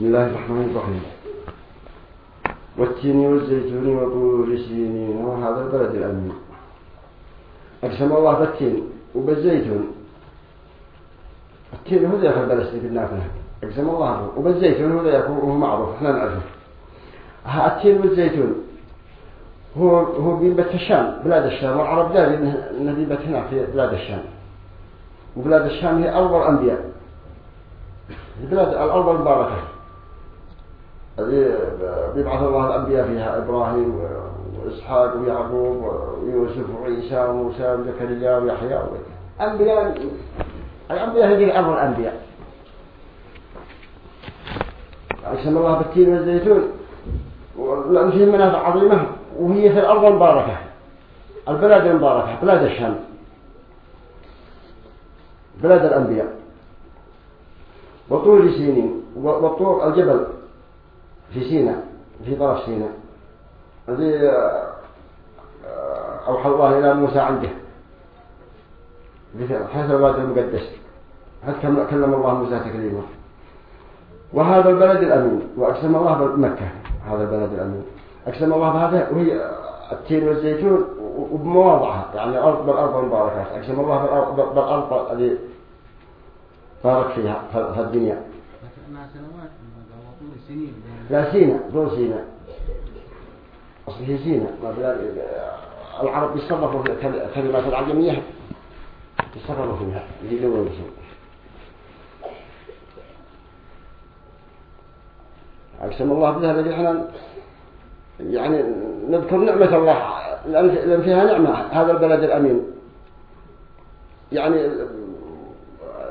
بسم الله الرحمن الرحيم. والتين والزيتون وطور سينين وهذا البلد الأمين. أقسم الله بالتين وبالزيتون. التين هو ذا يخل بلد في النافنة أقسم الله وبالزيتون هو ذا يكون هو معروف إحنا نعرفه. التين والزيتون. هو هو بينبت الشام بلاد الشام والعرب داري انه بينبت هنا في بلاد الشام. وبلاد الشام هي أول أنبياء. البلاد الأرض المباركة بيبعث الله الأنبياء فيها إبراهيم وإسحاق ويعقوب ويوسف وعيسى وموسى وزكريا ويحيى أنبياء الأنبياء هذه أمر الأنبياء. أقسم الله بالتين والزيتون. لأن فيه منافع عظيمة وهي في الأرض المباركة. البلاد المباركة بلاد الشام. بلاد الأنبياء. وطول سينين وطول الجبل. في سيناء في طرف سيناء. الذي آه، أوحى الله إلى موسى عنده. حسب الواد المقدس. حتى كلم الله موسى تكليما. وهذا البلد الأمين. وأقسم الله بمكة هذا البلد الأمين. أقسم الله بهذا وهي التين والزيتون وبمواضعها يعني أرض بالأرض المباركات أقسم الله بالأرض الذي بارك فيها في الدنيا. لا سينا طول سينا أصل هي سينا العرب يتصرفوا في الكلمات العجمية. يتصرفوا فيها. يجيبون بسم أقسم الله بها الذي إحنا يعني نذكر نعمة الله. لأن فيها نعمة. هذا البلد الأمين. يعني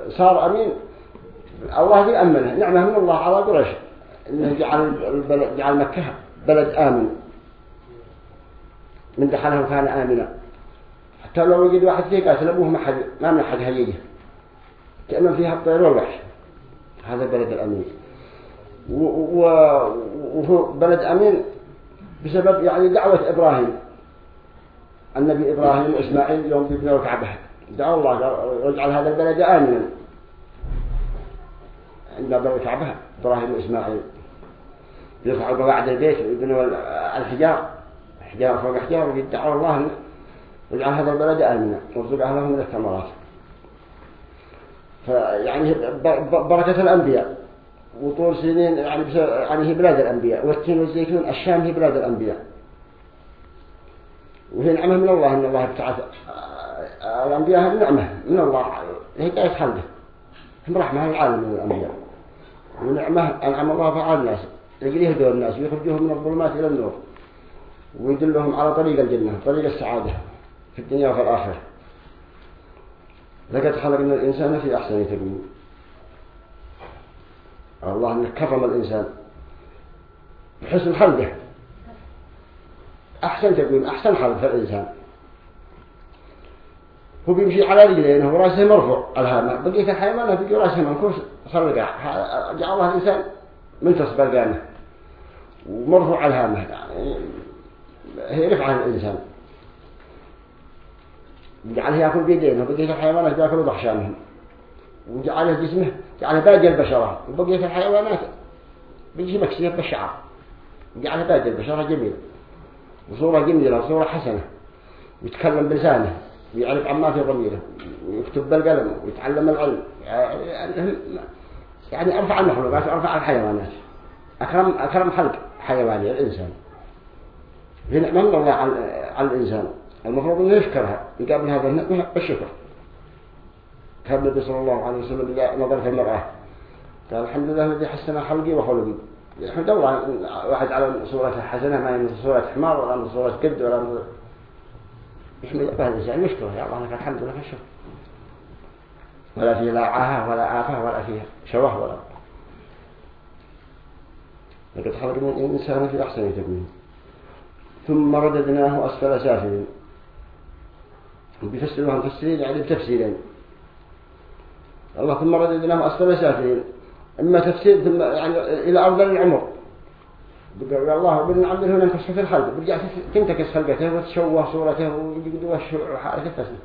صار أمين. الله يأمنه. نعمة من الله على قريش. جعل البلد جعل مكة بلد آمن. من دخله كان آمنا. حتى لو وجد واحد فيه قاتل أبوه ما حد ما من أحد هيجه كأنه فيها الطير والوحش. هذا البلد الأمين. وهو بلد أمين بسبب يعني دعوة إبراهيم. النبي إبراهيم وإسماعيل يوم بيبنوا الكعبة. دعوا الله واجعل هذا البلد آمنا. عند باب الكعبة إبراهيم وإسماعيل. يرفعوا قواعد البيت ويبنوا الحجار. حجار فوق حجار ويدعوا الله واجعل هذا البلد آمنا وارزق أهله من الثمرات. فيعني بركة الأنبياء. وطول سنين يعني يعني هي بلاد الأنبياء. والتين والزيتون الشام هي بلاد الأنبياء. وهي نعمة من الله إن الله ابتعث. الأنبياء هذه نعمة من الله هي قاعدة خلقه. هم رحمة العالم من الأنبياء. ونعمة أنعم الله فعال الناس. يجري يهدوا الناس ويخرجوهم من الظلمات إلى النور. ويدلهم على طريق الجنة طريق السعادة في الدنيا وفي الآخرة. لقد خلقنا الإنسان في أحسن تقويم الله أنه كرم الإنسان بحسن خلقه. أحسن تقويم أحسن خلق في الإنسان. هو بيمشي على رجلين وراسه مرفوع الهامة. بقية الحيوانات بقي راسه منكوس صلقع جعل الله الإنسان منتصب القامة ومرفوع الهامة يعني هي رفعة الإنسان. جعله يأكل بيدينه وبقية الحيوانات يأكلوا ضحشانهم وجعله جسمه جعله باقي البشرة. وبقية الحيوانات بيجي مكسية بالشعر جعله باقي البشرة جميل وصورة جميلة وصورة حسنة. ويتكلم بلسانه ويعرف عما في ضميره. ويكتب بالقلم ويتعلم العلم. يعني أرفع المخلوقات أرفع الحيوانات. أكرم, أكرم خلق حيواني الإنسان في من الله على الإنسان. المفروض أنه يشكرها يقابل هذا النعمة بالشكر. كان النبي صلى الله عليه وسلم إذا نظر في المرأة قال الحمد لله الذي حسن خلقي وخلقي الحمد لله واحد على صورة حسنة ما من صورة حمار ولا من صورة كبد ولا من يحمد الله الإنسان يشكره. يا الله لك الحمد لله الشكر. ولا فيه لا عاهة ولا آفة ولا فيه شوه ولا لقد خلقنا الإنسان في أحسن تقويم. ثم رددناه أسفل سافلين. بيفسروها مفسرين يعني بتفسيرين. الله ثم رددناه أسفل سافلين. إما تفسير ثم يعني إلى أرض العمر. بقى الله بدنا عبد هنا نكشف في الخلق. برجع تنتكس خلقته وتشوه صورته ويقدوا حركة تسمى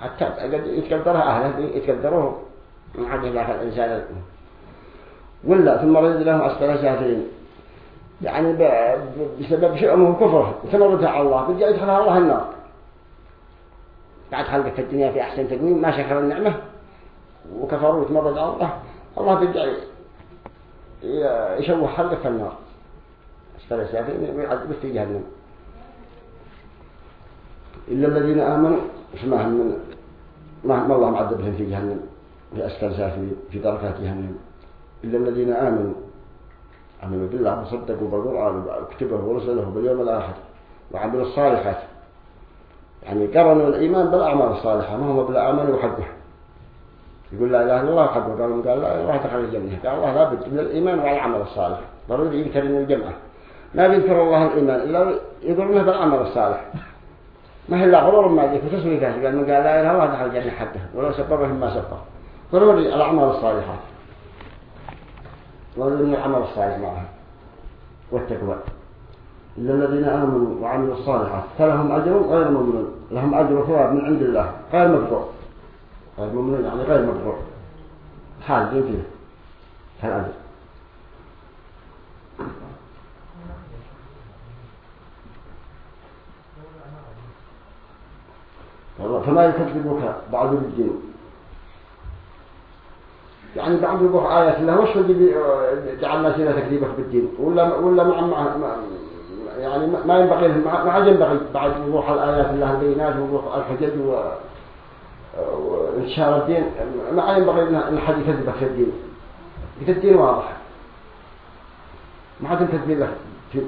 حتى يتقدرها أهله يتقدروه من الله الإنسان. ولا ثم رد لهم أسفل سافلين يعني بسبب شؤمه كفره ثم على الله. بدأ يدخلها الله النار. بعد خلقة الدنيا في أحسن تقويم ما شكر النعمة. وكفروا وتمرد على الله. الله بدأ يشوه خلقه في النار. أسفل سافلين ويعذب في جهنم. إلا الذين آمنوا. اسمعهم من ما الله معذبهم في جهنم. في أسفل سافلين في دركات جهنم. إلا الذين آمنوا. آمنوا بالله وصدقوا بالقرآن وكتبه ورسله باليوم الآخر وعملوا الصالحات. يعني قرنوا الإيمان بالأعمال الصالحة ما هو بالأعمال وحقه. يقول لا إله إلا الله حقه قالوا قال لا الله دخل الجنة. قال الله لابد من الإيمان والعمل الصالح. ضروري ينكر من الجمعة. ما بينكر الله الإيمان إلا يقولونه بالعمل الصالح. ما هي إلا غرور ما ذيك وتسويقات قال من قال لا إله إلا الله دخل الجنة حقه ولو سببهم ما سبب. ضروري الأعمال الصالحات. ولازم العمل الصالح معها والتقوى إلا الذين آمنوا وعملوا الصالحات فلهم أجر غير ممنون. لهم أجر ثواب من عند الله غير مقطوع غير ممنون يعني غير مقطوع حال دين فيه كالأجر فما يكذبك بعض الدين. يعني بعض يروح آيات الله وش اللي جعلنا فينا تكذيبك بالدين ولا ولا مع مع يعني ما ينبغي ما ينبغي بعد وضوح الآيات الله البينات وضوح الحجج وانتشار الدين. ما ينبغي إن حد يكذبك في الدين. الدين واضح. ما حد يكذب لك في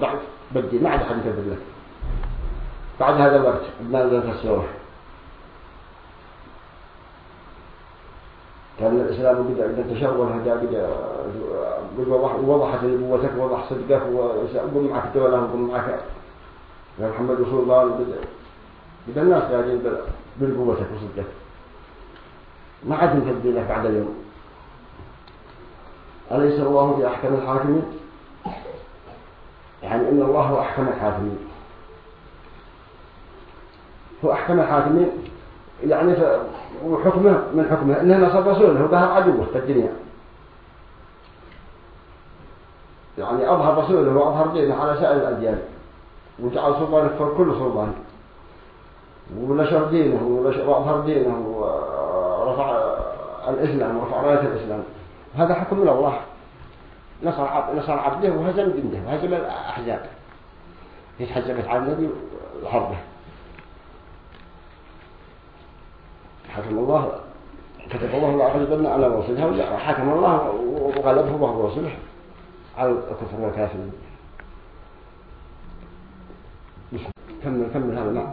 بعد بالدين. ما عاد حد يكذب لك بعد هذا الوقت ما نزلت السوره كان الإسلام بدأ إذا تشوه هذا بدأ وضحت نبوتك وضح صدقك وقم معك الدولة وقم معك يا محمد رسول الله. بدأ بدأ الناس قاعدين بقوتك وصدقك ما عاد نفدي لك بعد اليوم. أليس الله بأحكم الحاكمين؟ يعني إن الله هو أحكم الحاكمين. هو أحكم الحاكمين يعني وحكمه من حكمه؟ إنه نصر رسوله وظهر عدوه في الدنيا. يعني أظهر رسوله وأظهر دينه على سائر الأديان. وجعل سلطانه فوق كل سلطان. ونشر دينه وأظهر دينه ورفع الإسلام ورفع راية الإسلام. هذا حكم من الله. نصر عبد نصر عبده وهزم جنده وهزم الأحزاب. يتحزبت على النبي وحربه. حكم الله كتب الله لأغلبن على رسلها حكم الله وغلبه وهو رسوله على الكفر والكافرين. كمل كمل هذا نعم